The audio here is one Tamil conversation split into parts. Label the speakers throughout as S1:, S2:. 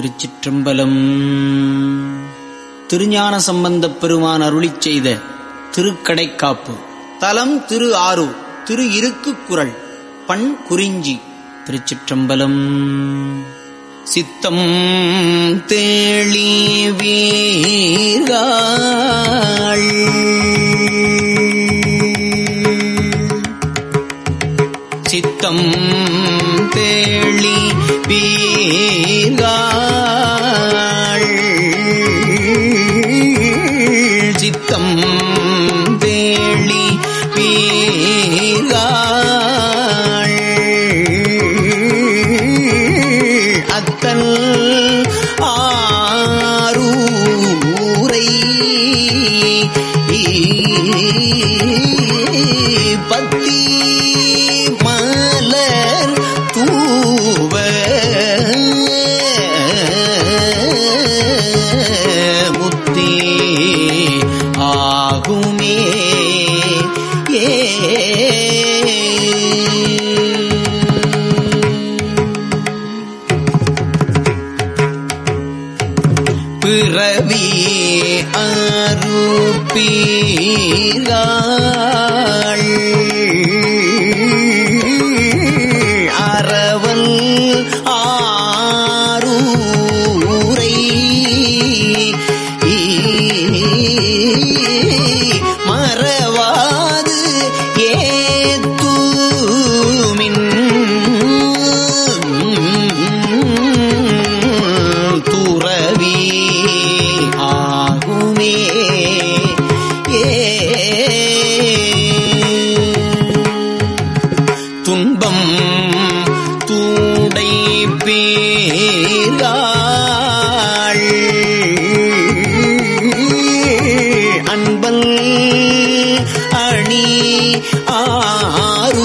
S1: திருச்சிற்றம்பலம். திருஞான சம்பந்தப் பெருமான் அருளி செய்த திருக்கடைக்காப்பு. தலம் திரு ஆறு திரு இருக்கு குரல் பண் குறிஞ்சி திருச்சிற்றம்பலம். சித்தம் தேளி வீர்கள். சித்தம் தேளி வீர்கள். அத்தல் பிறவி அறுப்பீர்கள் பீதாள் பேராள். அன்பல் அணி ஆரூ.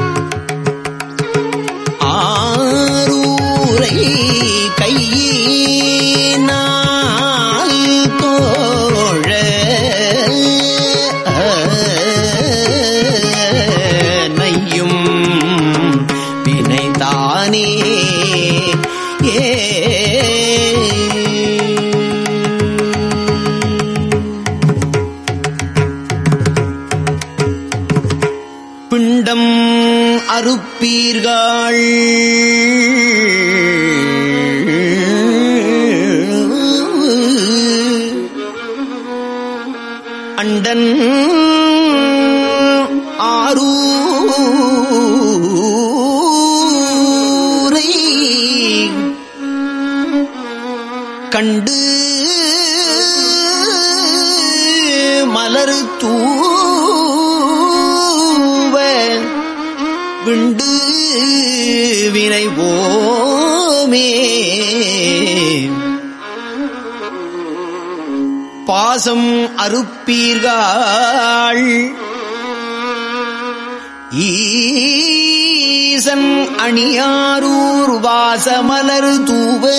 S1: அறுப்பீர்கள் அண்டன் ஆரூரை கண்டு மலரு தூ நினைவோமே. பாசம் அறுப்பீர்கள். ஈசன் அணியாரூர் வாசமலர் தூவ.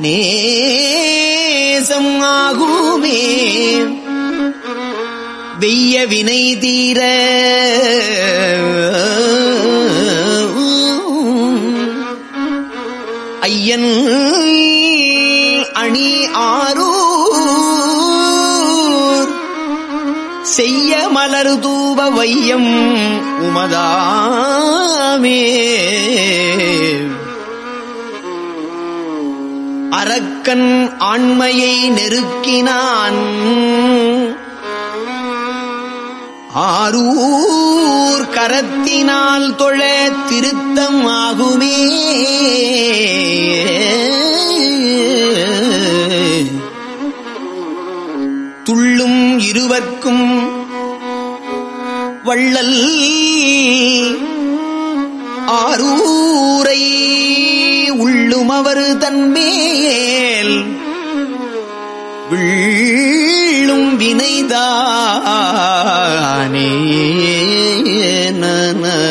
S1: நேசம் ஆகுமே. வெய்ய வினை தீர. ஐயன் அணி ஆரூர். செய்ய மலர் தூப வையம் உமதாமே. அரக்கன் ஆண்மையை நெருக்கினான். ஆரூர் கரத்தினால் தொழ திருத்தம் ஆகுமே. துள்ளும் இருவர்க்கும் வள்ளல் ஆரூரை உள்ளும் அவர் தன்மேல். விள்ளும் வினைதானே. நன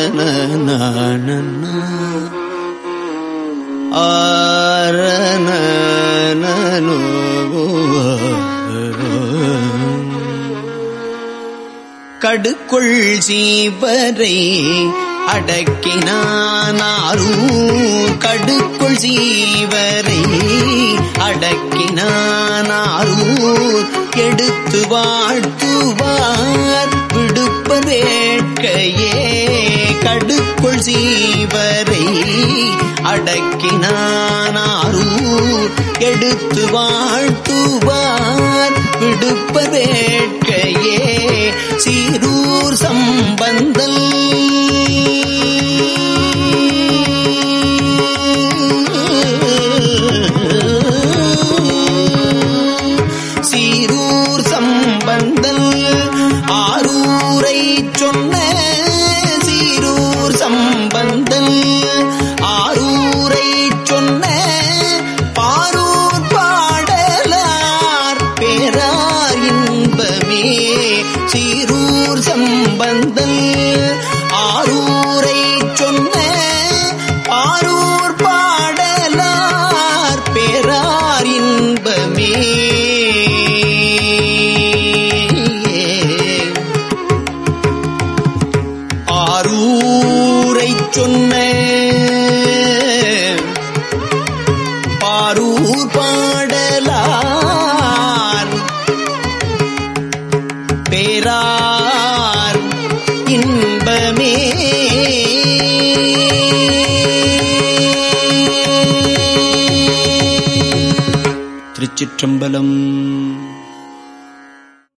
S1: கடுக்குள் ஜீவரை அடக்கினானாரும் கடுக்குள் சீவரை. அடக்கினானாரும் எடுத்து வாழ்த்துவார் விடுப்பதேட்கையே கடுக்குள் சீவரை. அடக்கினானாரும் எடுத்து வாழ்த்துவார் விடுப்பதேட்கையே சீரூர் சம்பந்தல் ஆரூர் சம்பந்தல் ஆரூரை சொன்ன பாரூர் பாடலார் பேரார் இன்பமே. ஆரூரை சொன்ன பாரூர் பாடலார் பேரார் இன்பமே. திருச்சிற்றம்பலம்